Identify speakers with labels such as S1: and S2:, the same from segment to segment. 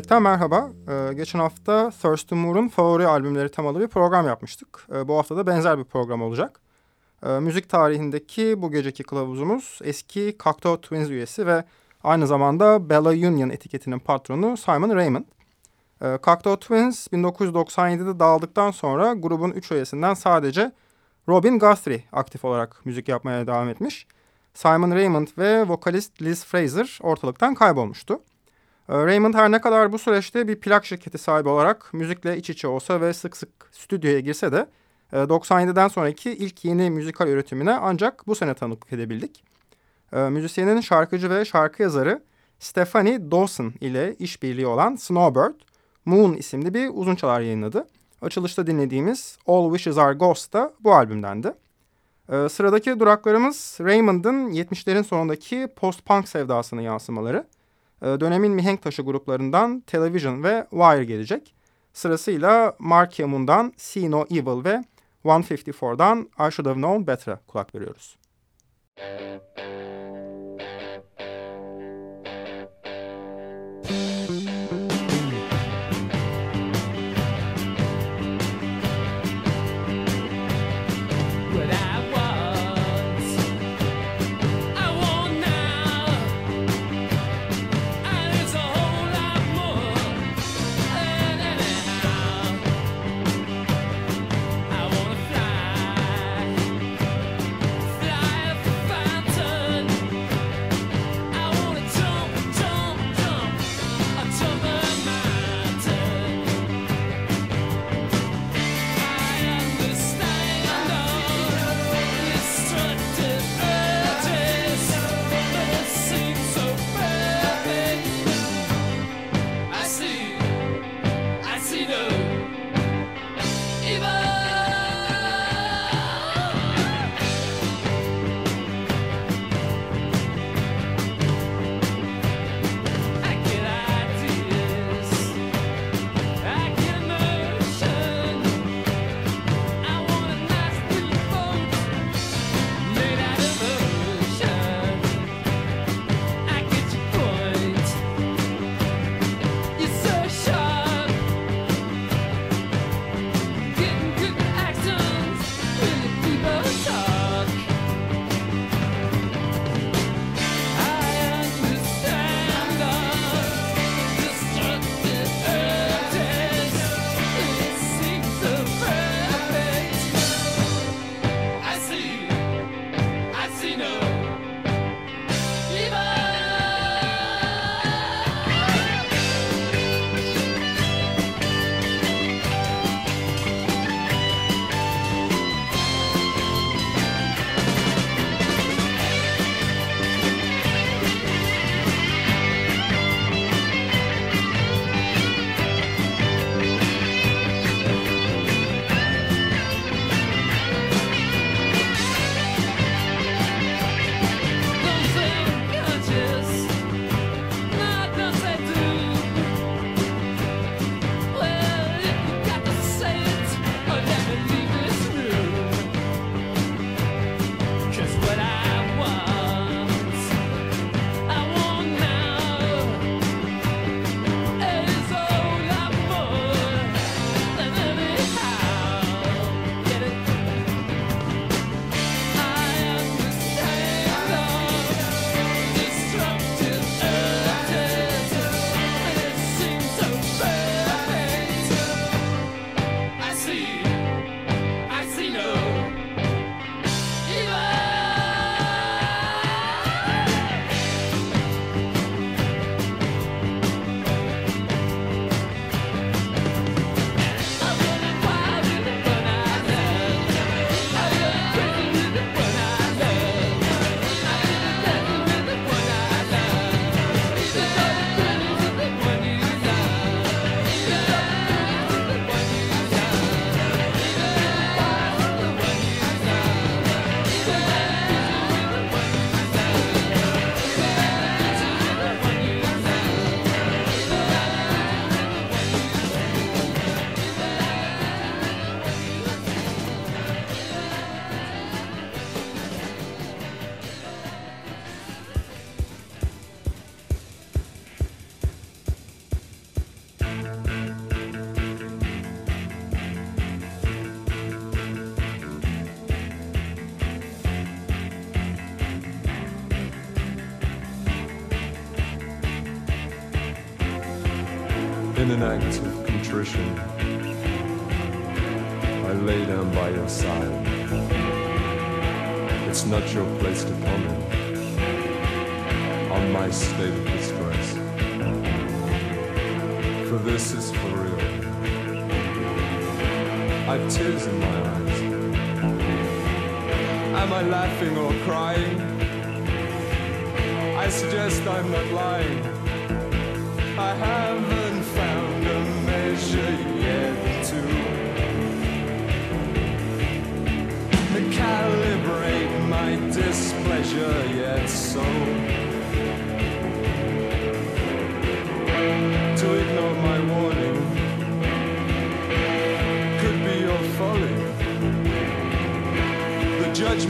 S1: 13 Melek'ten merhaba. Ee, geçen hafta Thurston Moore'un favori albümleri temalı bir program yapmıştık. Ee, bu hafta da benzer bir program olacak. Ee, müzik tarihindeki bu geceki kılavuzumuz eski Cocteau Twins üyesi ve aynı zamanda Bella Union etiketinin patronu Simon Raymond. Ee, Cocteau Twins 1997'de dağıldıktan sonra grubun üç üyesinden sadece Robin Guthrie aktif olarak müzik yapmaya devam etmiş. Simon Raymond ve vokalist Liz Fraser ortalıktan kaybolmuştu. Ee, Raymond her ne kadar bu süreçte bir plak şirketi sahibi olarak müzikle iç içe olsa ve sık sık stüdyoya girse de 97'den e, sonraki ilk yeni müzikal üretimine ancak bu sene tanıklık edebildik. Ee, müzisyenin şarkıcı ve şarkı yazarı Stephanie Dawson ile işbirliği olan Snowbird, Moon isimli bir uzun çalar yayınladı. Açılışta dinlediğimiz All Wishes Are Ghost da bu albümdendi. Ee, sıradaki duraklarımız Raymond'ın 70'lerin sonundaki post-punk sevdasının yansımaları. Ee, dönemin mihenk taşı gruplarından Television ve Wire gelecek. Sırasıyla Mark Yamun'dan See No Evil ve 154'dan I Should Have Known Better'a kulak veriyoruz. Müzik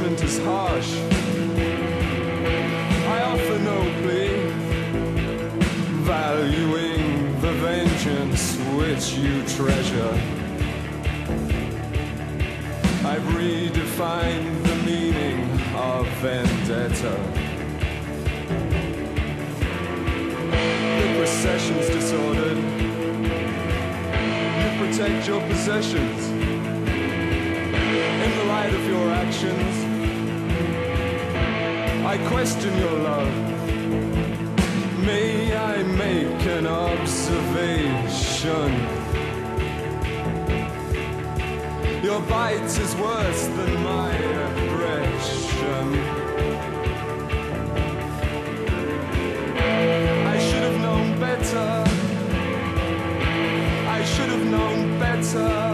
S2: Judgment is harsh. I offer no plea, valuing the vengeance which you treasure. I've redefined the meaning of vendetta. The procession's disordered. You protect your possessions in the light of your actions. I question your love. May I make an observation? Your bite is worse than my aggression. I should have known better. I should have known better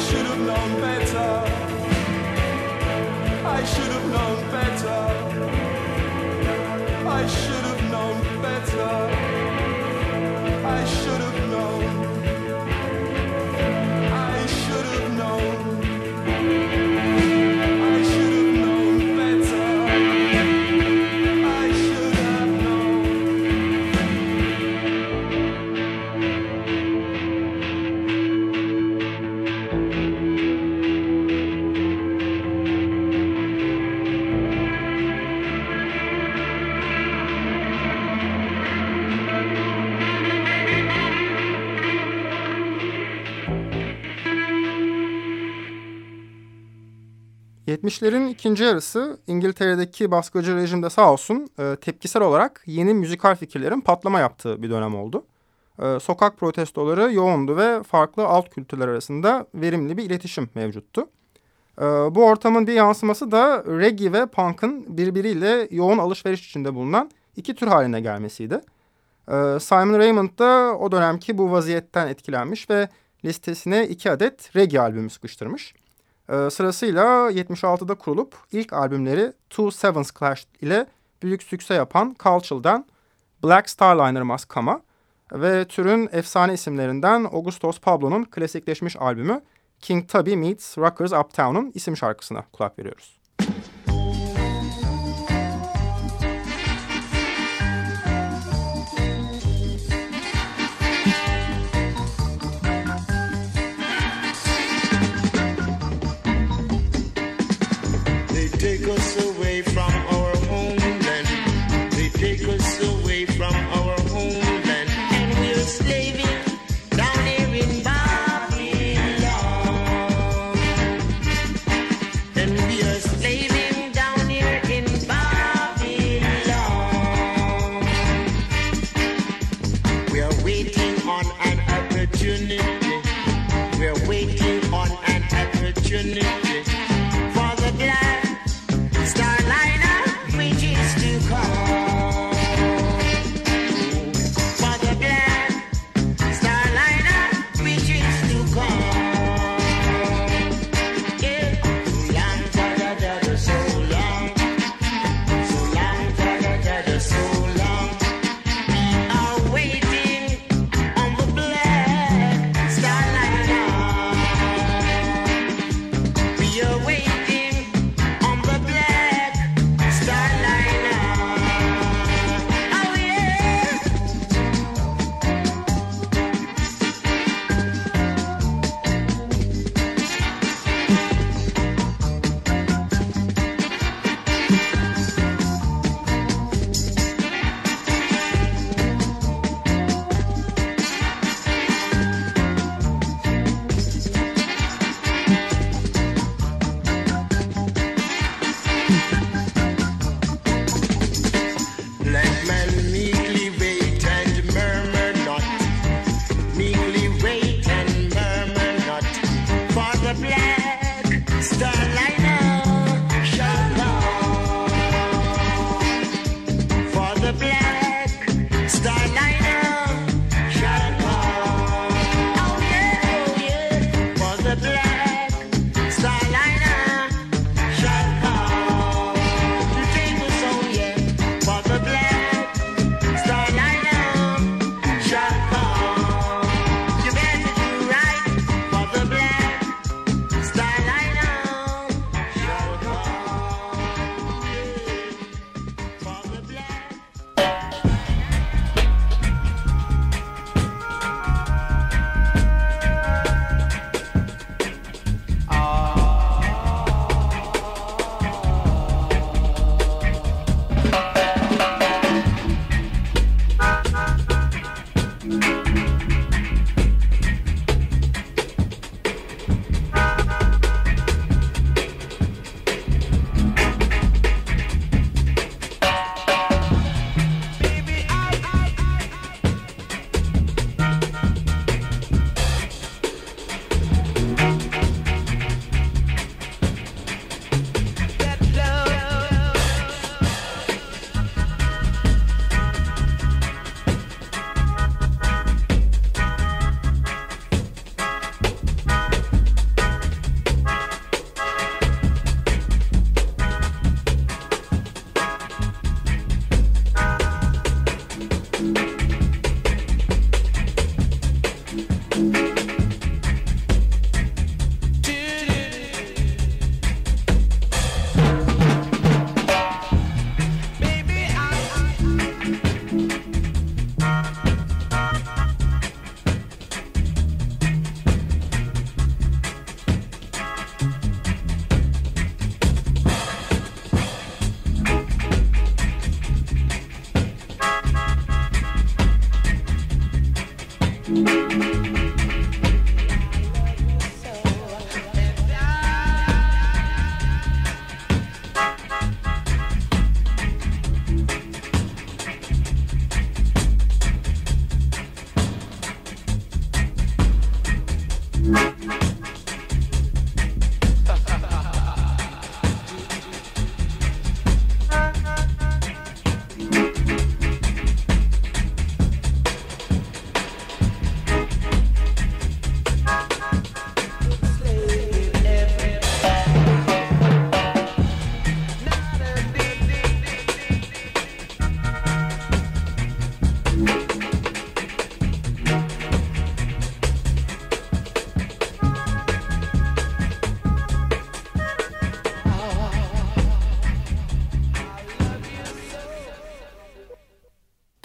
S2: should have known better. I should have known better. I should have known better.
S1: ...70'lerin ikinci yarısı İngiltere'deki baskıcı rejimde sağ olsun e, tepkisel olarak yeni müzikal fikirlerin patlama yaptığı bir dönem oldu. E, sokak protestoları yoğundu ve farklı alt kültürler arasında verimli bir iletişim mevcuttu. E, bu ortamın bir yansıması da reggae ve punk'ın birbiriyle yoğun alışveriş içinde bulunan iki tür haline gelmesiydi. E, Simon Raymond da o dönemki bu vaziyetten etkilenmiş ve listesine iki adet reggae albümü sıkıştırmış. Ee, sırasıyla 76'da kurulup ilk albümleri Two Sevens Clash ile büyük sükse yapan Culture'dan Black Starliner Come'a ve türün efsane isimlerinden Augustus Pablo'nun klasikleşmiş albümü King Tubby Meets Rockers Uptown'un isim şarkısına kulak veriyoruz.
S3: Take us away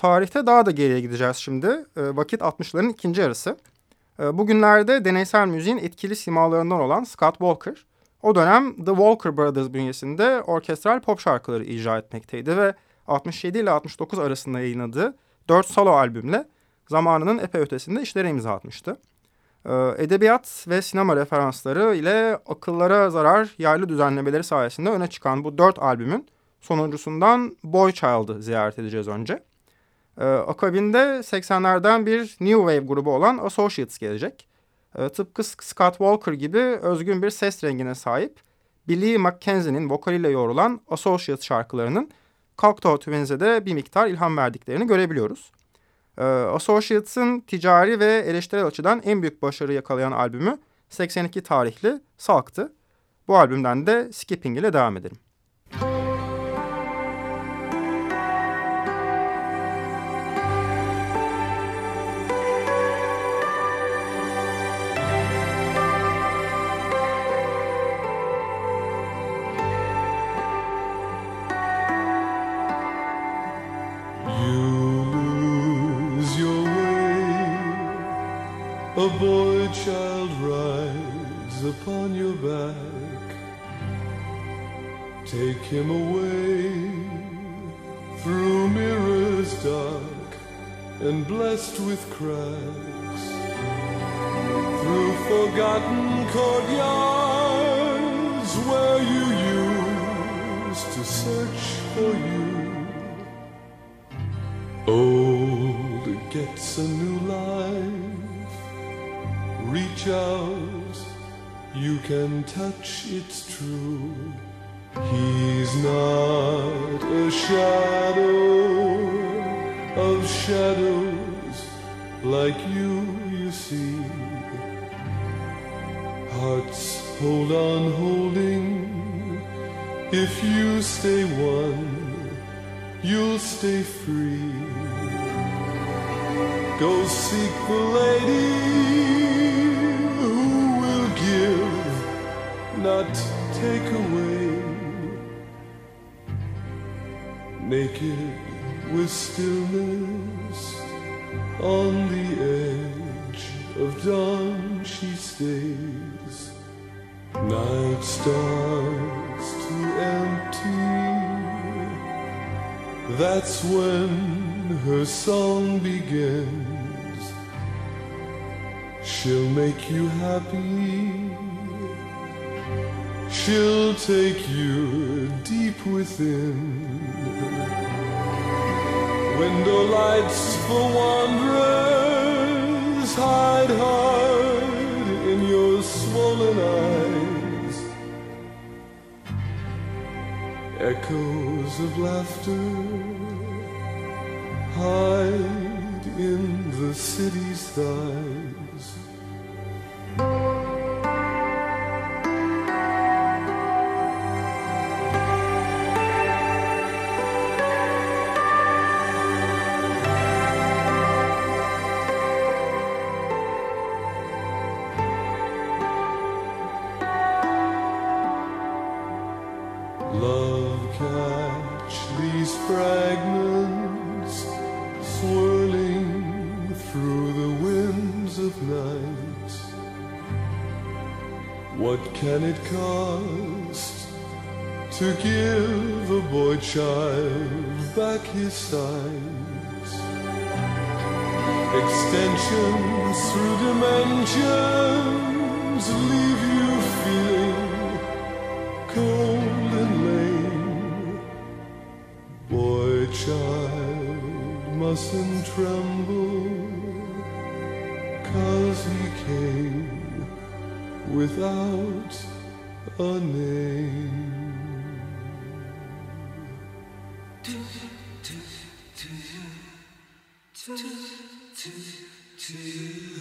S1: Tarihte daha da geriye gideceğiz şimdi. E, vakit 60'ların ikinci yarısı. E, bugünlerde deneysel müziğin etkili simalarından olan Scott Walker, o dönem The Walker Brothers bünyesinde orkestral pop şarkıları icra etmekteydi ve 67 ile 69 arasında yayınladığı 4 solo albümle zamanının epey ötesinde işlere imza atmıştı. E, edebiyat ve sinema referansları ile akıllara zarar yaylı düzenlemeleri sayesinde öne çıkan bu 4 albümün sonuncusundan Boy Child'ı ziyaret edeceğiz önce. Ee, akabinde 80'lerden bir New Wave grubu olan Associates gelecek. Ee, tıpkı Scott Walker gibi özgün bir ses rengine sahip Billy McKenzie'nin vokaliyle yoğrulan Associates şarkılarının Cocteau Twins'e de bir miktar ilham verdiklerini görebiliyoruz. Ee, Associates'ın ticari ve eleştirel açıdan en büyük başarı yakalayan albümü 82 tarihli Salk'tı. Bu albümden de Skipping ile devam edelim.
S4: days, night starts to empty. That's when her song begins. She'll make you happy. She'll take you deep within. Window lights for wanderers hide her eyes Echoes of laughter hide in the city's thighs connections through dimensions leave you feeling cold and lame. Boy, child, mustn't tremble, cause he came without a name
S5: to you.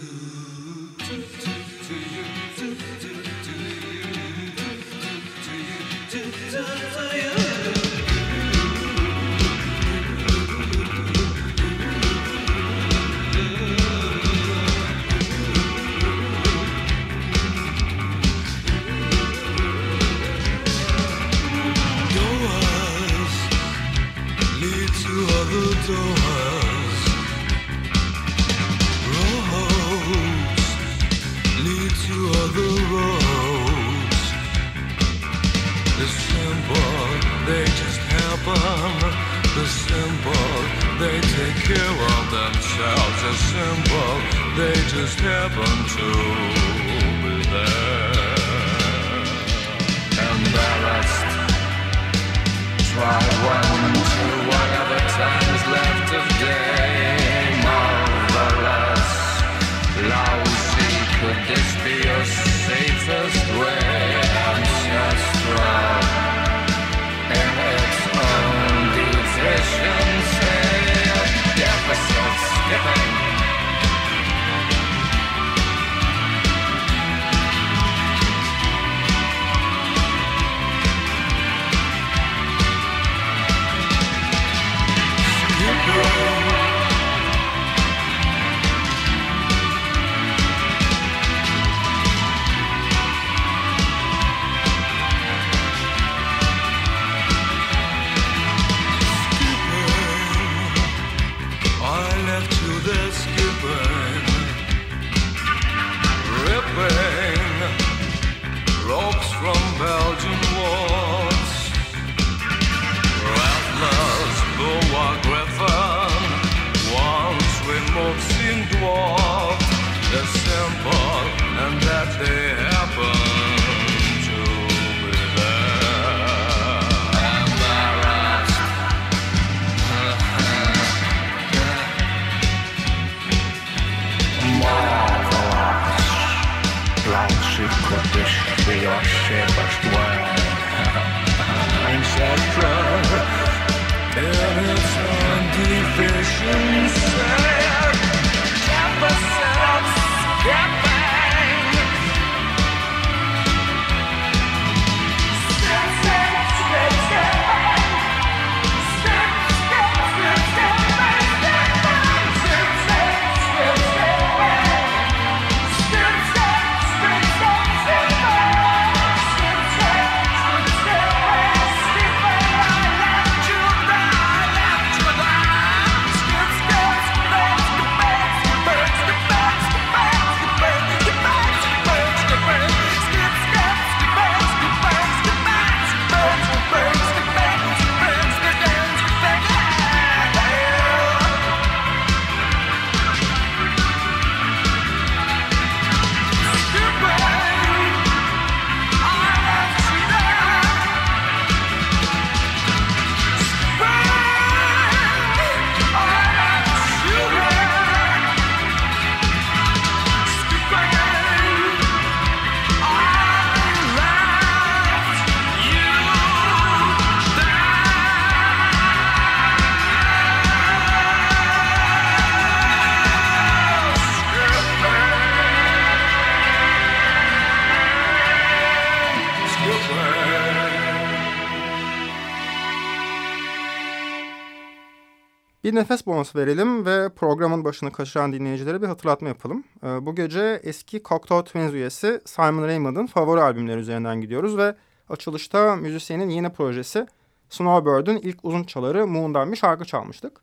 S6: Bir nefes bonusu verelim ve programın başını kaçıran dinleyicilere bir hatırlatma yapalım. Ee, bu gece eski Cocteau Twins üyesi Simon Raymond'ın favori albümleri üzerinden gidiyoruz ve açılışta müzisyenin yeni projesi Snowbird'ün ilk uzun çaları Moon'dan bir şarkı çalmıştık.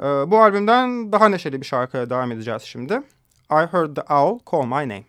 S6: Ee, bu albümden daha neşeli bir şarkıya devam edeceğiz şimdi. I Heard the Owl Call My Name.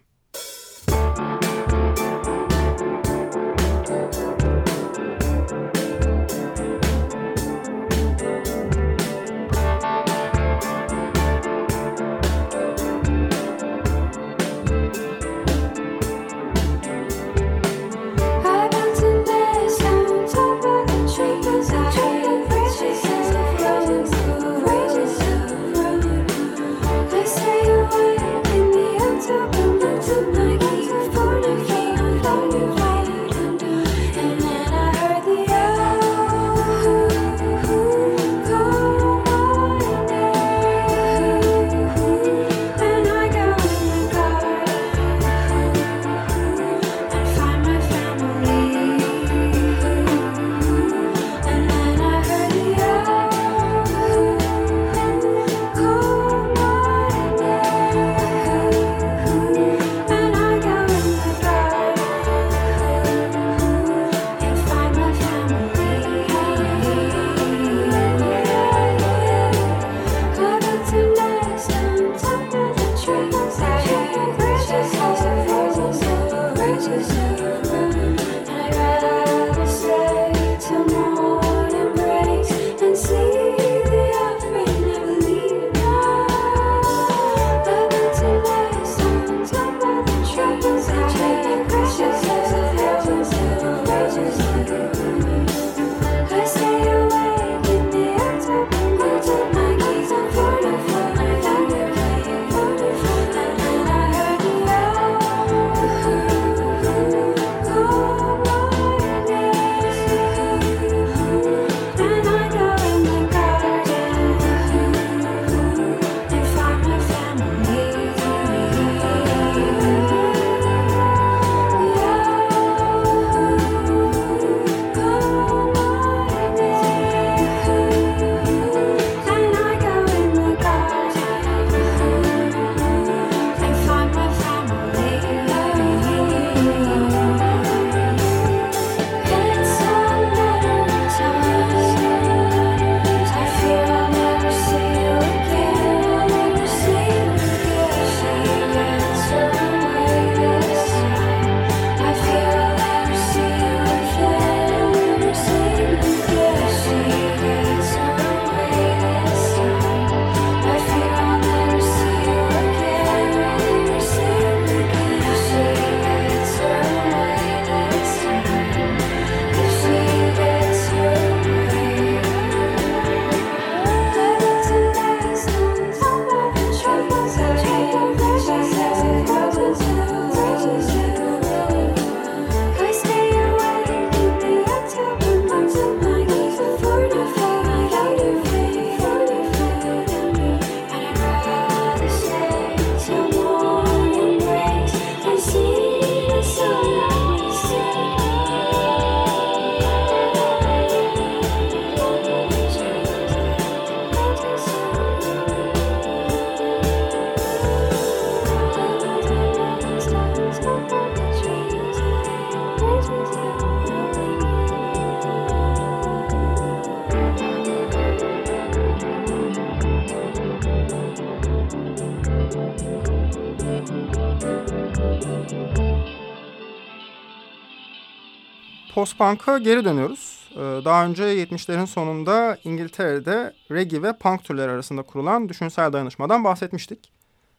S6: Post-punk'a geri dönüyoruz. Ee, Daha önce 70'lerin sonunda İngiltere'de reggae ve punk türleri arasında kurulan düşünsel dayanışmadan bahsetmiştik.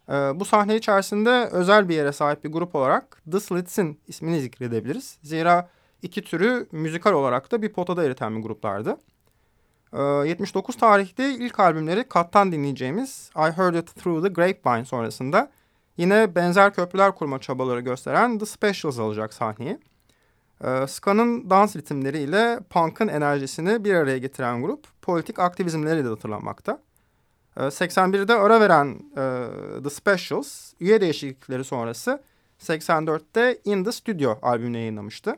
S6: Ee, Bu sahne içerisinde özel bir yere sahip bir grup olarak The Slits'in ismini zikredebiliriz. Zira iki türü müzikal olarak da bir potada eriten bir gruplardı. Ee, 79 tarihte ilk albümleri Kat'tan dinleyeceğimiz I Heard It Through the Grapevine sonrasında yine benzer köprüler kurma çabaları gösteren The Specials alacak sahneyi. Ee, e, Ska'nın dans ritimleriyle punk'ın enerjisini bir araya getiren grup politik aktivizmleri de hatırlanmakta. Ee, 81'de ara veren e, The Specials üye değişiklikleri sonrası 84'te In The Studio albümünü yayınlamıştı.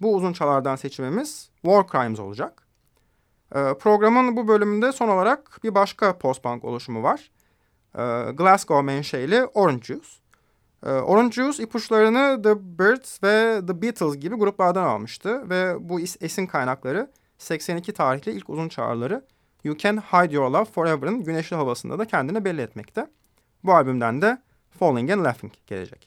S6: Bu uzun çalardan seçimimiz War Crimes olacak.
S7: Ee, programın bu bölümünde son olarak bir başka post-punk oluşumu var. Glasgow menşeli Orange Juice. Ee, Orange Juice ipuçlarını The Birds ve The Beatles gibi gruplardan almıştı ve bu esin kaynakları 82 tarihli ilk uzun çağrıları You Can Hide Your Love Forever'ın güneşli havasında da kendini belli etmekte. Bu albümden de Falling and Laughing gelecek.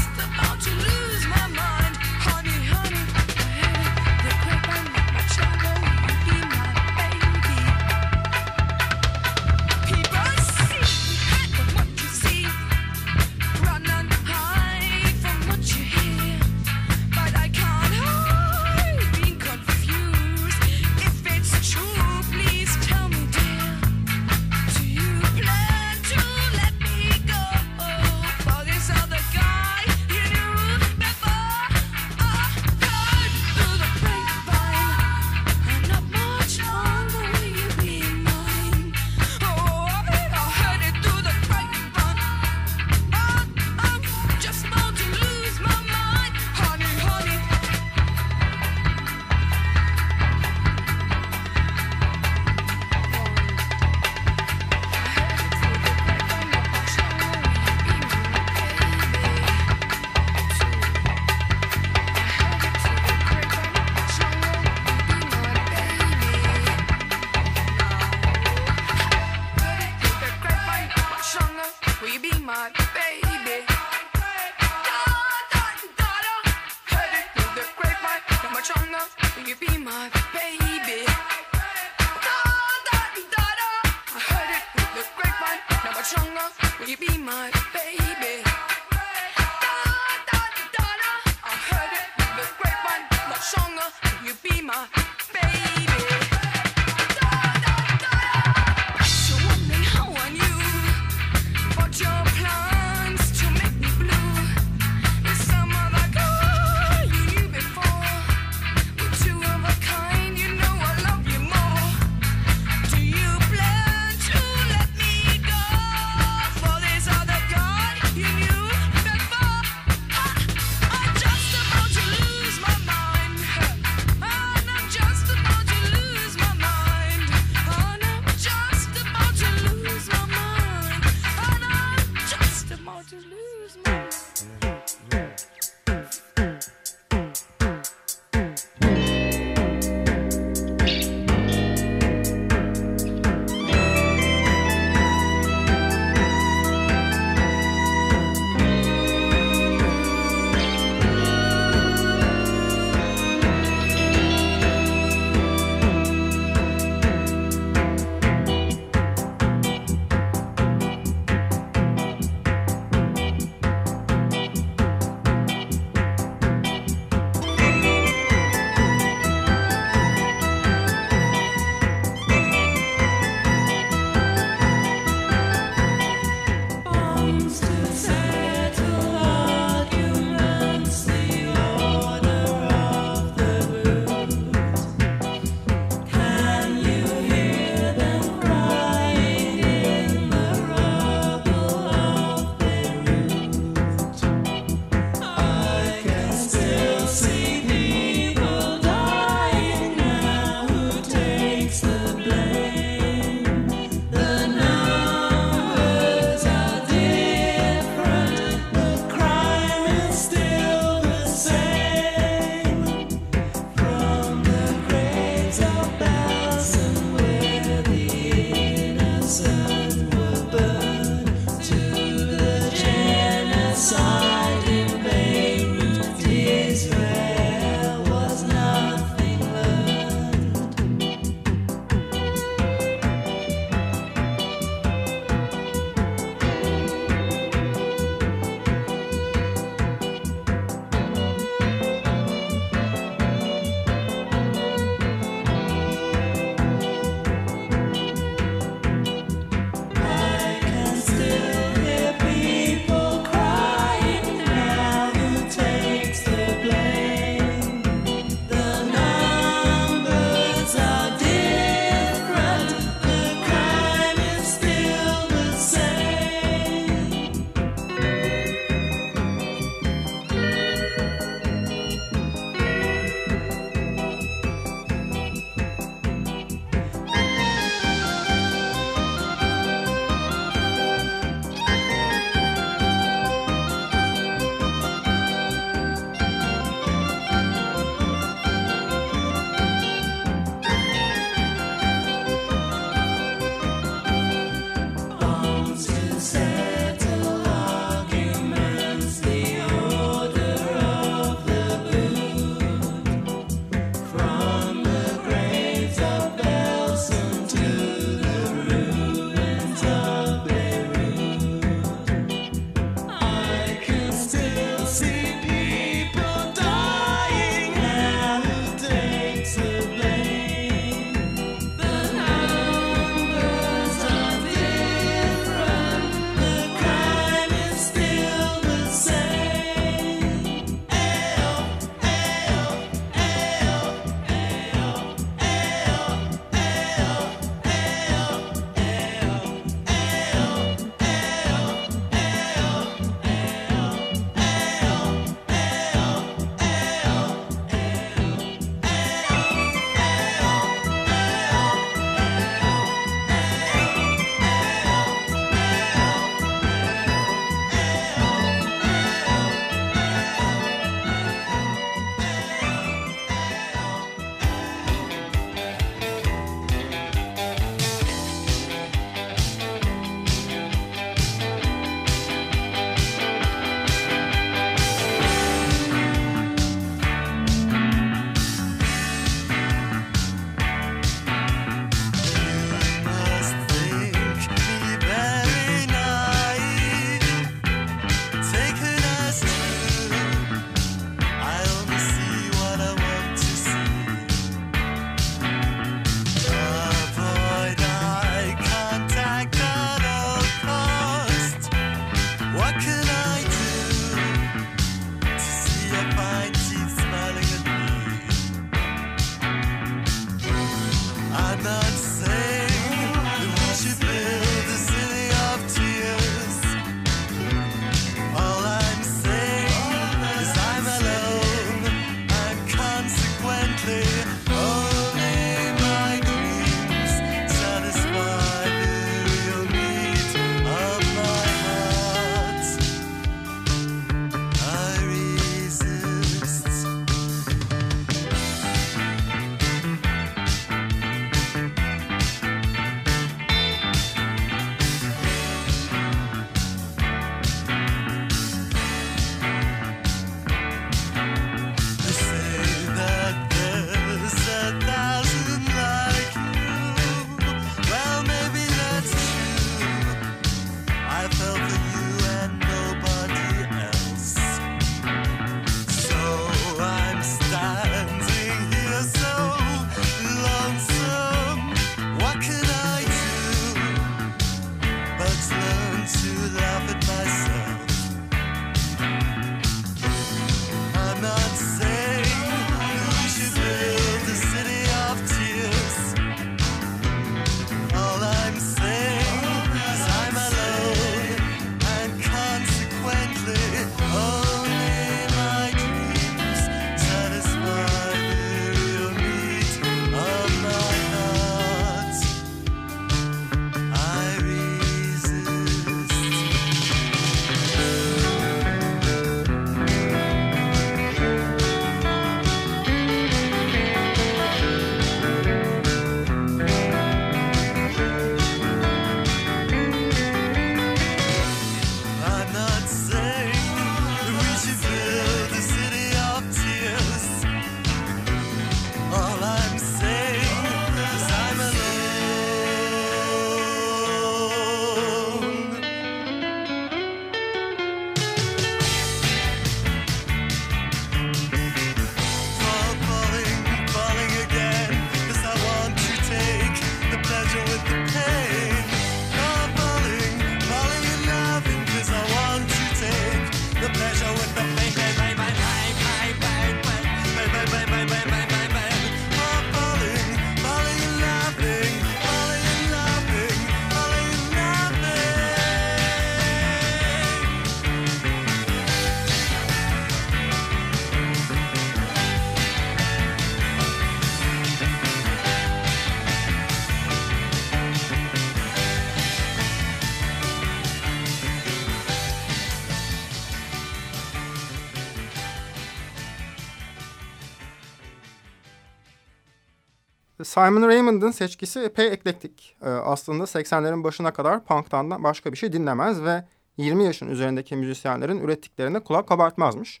S1: Simon Raymond'ın seçkisi epey eklektik. Ee, aslında 80'lerin başına kadar punk'tan başka bir şey dinlemez ve 20 yaşın üzerindeki müzisyenlerin ürettiklerine kulak kabartmazmış.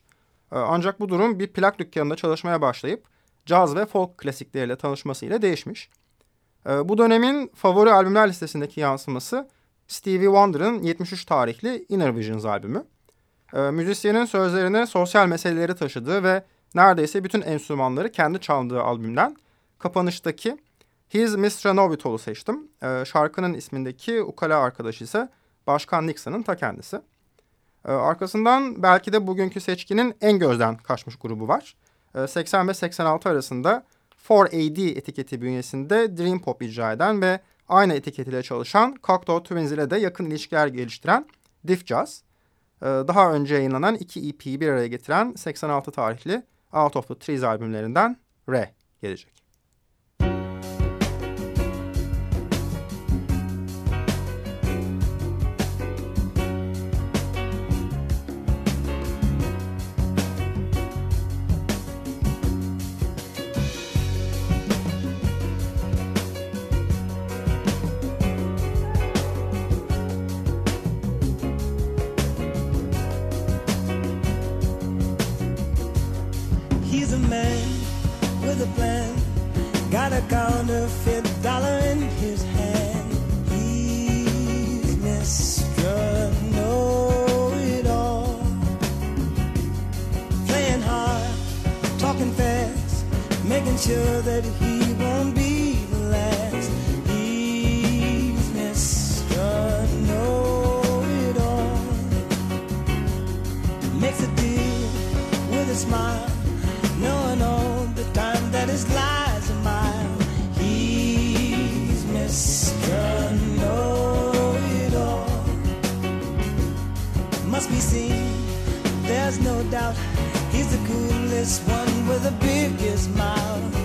S1: Ee, ancak bu durum bir plak dükkanında çalışmaya başlayıp caz ve folk klasikleriyle tanışmasıyla değişmiş. Ee, bu dönemin favori albümler listesindeki yansıması Stevie Wonder'ın 73 tarihli Inner Visions albümü. Ee, müzisyenin sözlerine sosyal meseleleri taşıdığı ve neredeyse bütün enstrümanları kendi çaldığı albümden kapanıştaki His Mistra Novitol'u seçtim. Ee, şarkının ismindeki ukala arkadaşı ise Başkan Nixon'ın ta kendisi. Ee, arkasından belki de bugünkü seçkinin en gözden kaçmış grubu var. Ee, 80 ve 86 arasında 4AD etiketi bünyesinde Dream Pop icra eden ve aynı etiketiyle çalışan Cocteau Twins ile de yakın ilişkiler geliştiren Diff Jazz. Ee, daha önce yayınlanan iki EP'yi bir araya getiren 86 tarihli Out of the Trees albümlerinden Re gelecek.
S8: He's a man with a plan. Got a counterfeit dollar in his hand. He's Mr. Know It All. Playing hard, talking fast, making sure that he won't be the last. He's Mr. Know It All. Makes a deal with a smile, saddest lies of mine. He's Mr. Know It All. Must be seen, there's no doubt. He's the coolest one with the biggest mouth.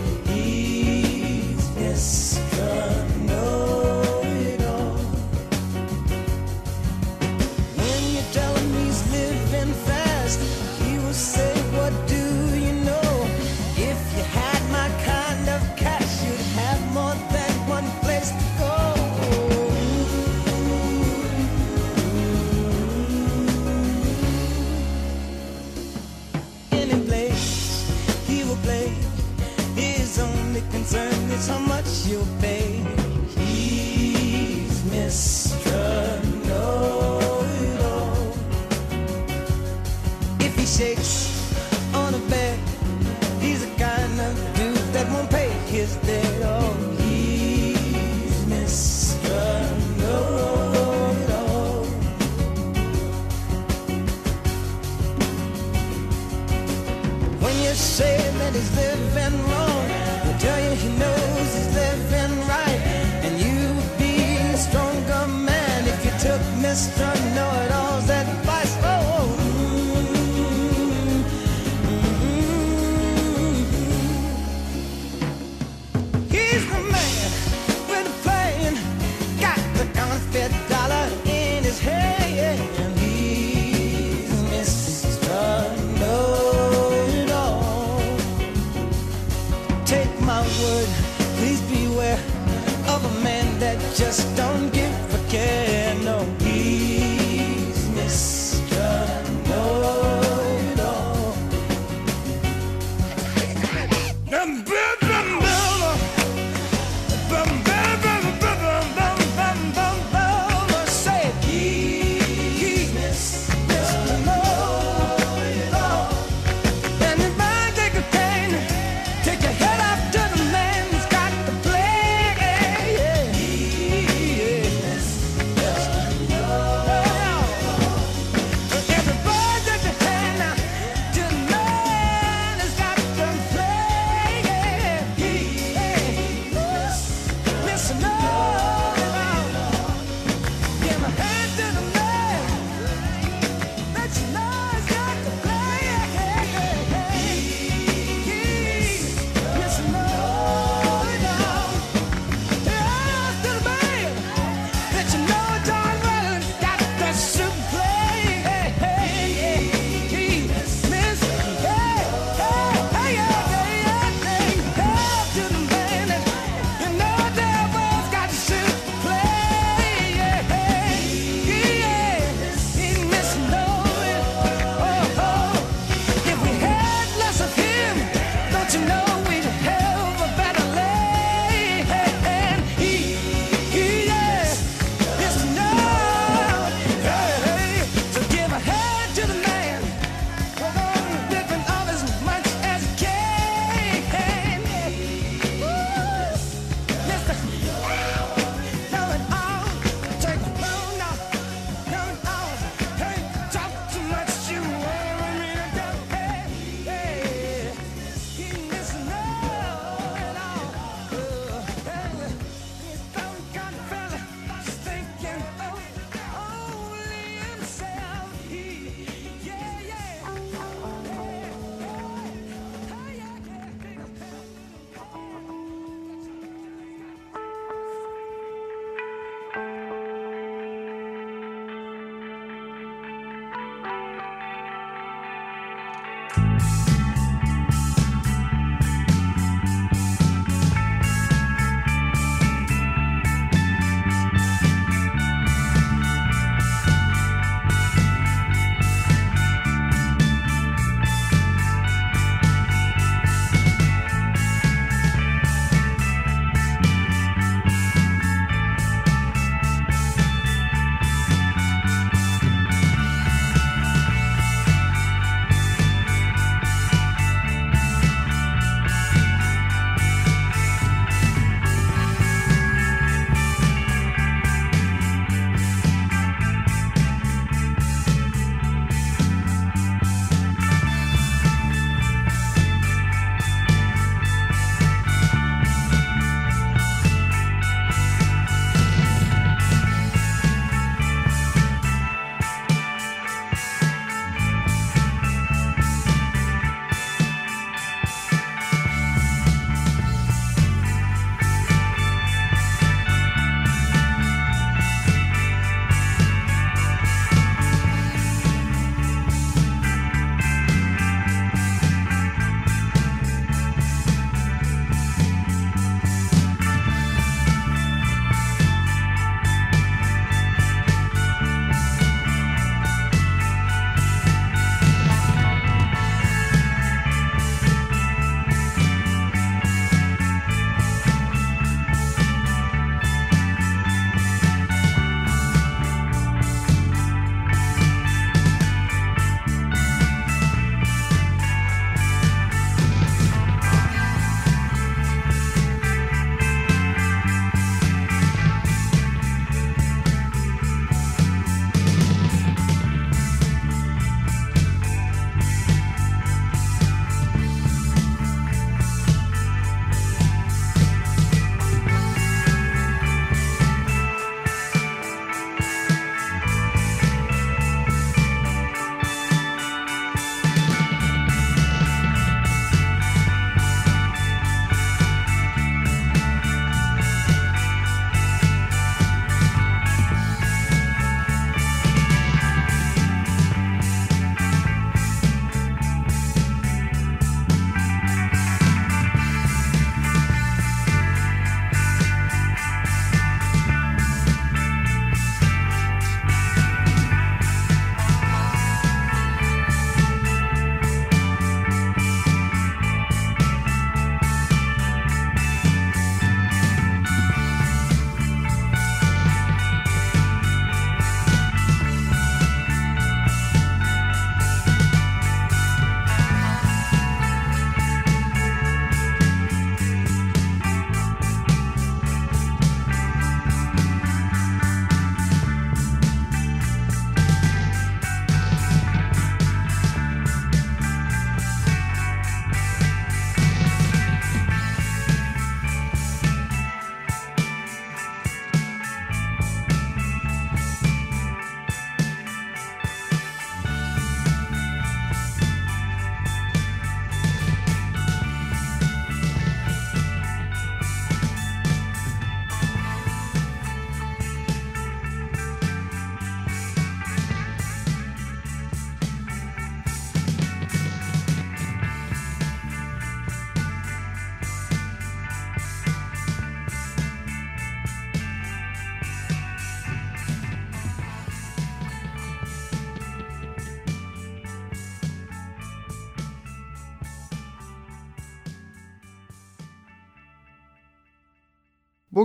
S8: Just don't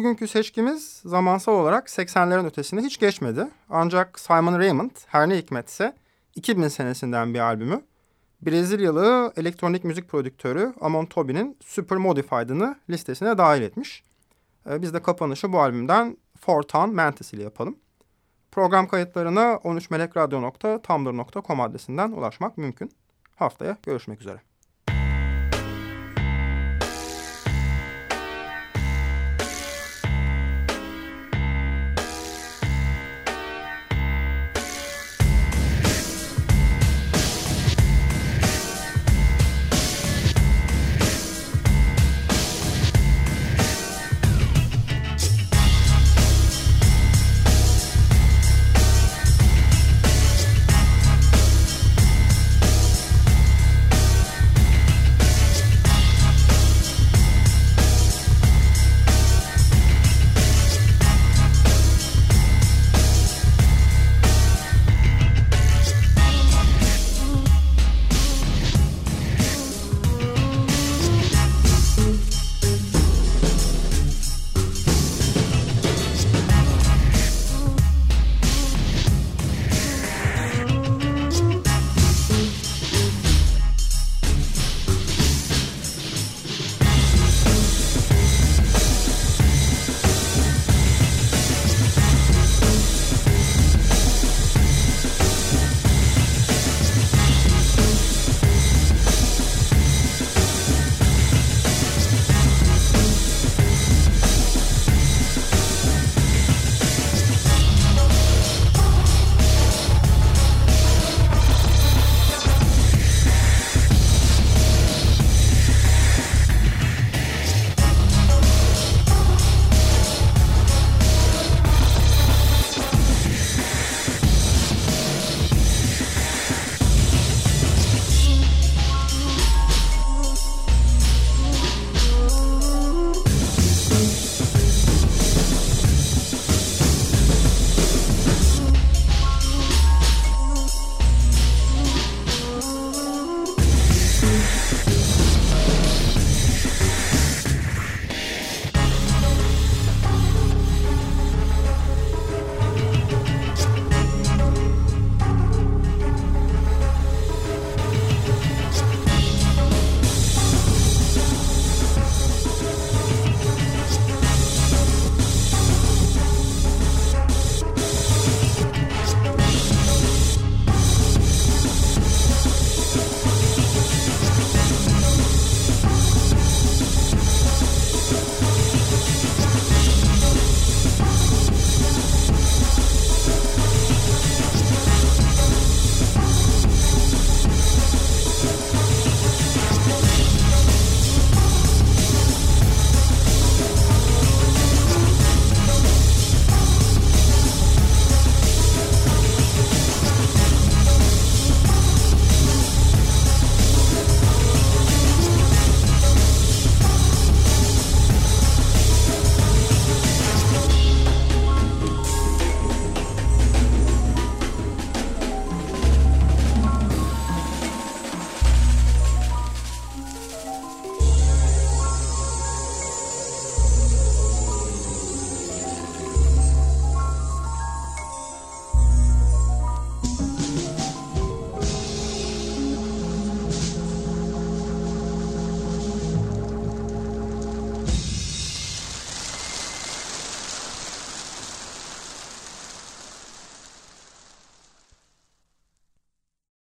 S1: Bugünkü seçkimiz zamansal olarak 80'lerin ötesinde hiç geçmedi. Ancak Simon Raymond her ne hikmetse 2000 senesinden bir albümü Brezilyalı elektronik müzik prodüktörü Amon Tobi'nin Super Modified'ını listesine dahil etmiş. Ee, Biz de kapanışı bu albümden Four Town Mantis ile yapalım. Program kayıtlarına 13melekradyo.tumblr.com adresinden ulaşmak mümkün. Haftaya görüşmek üzere.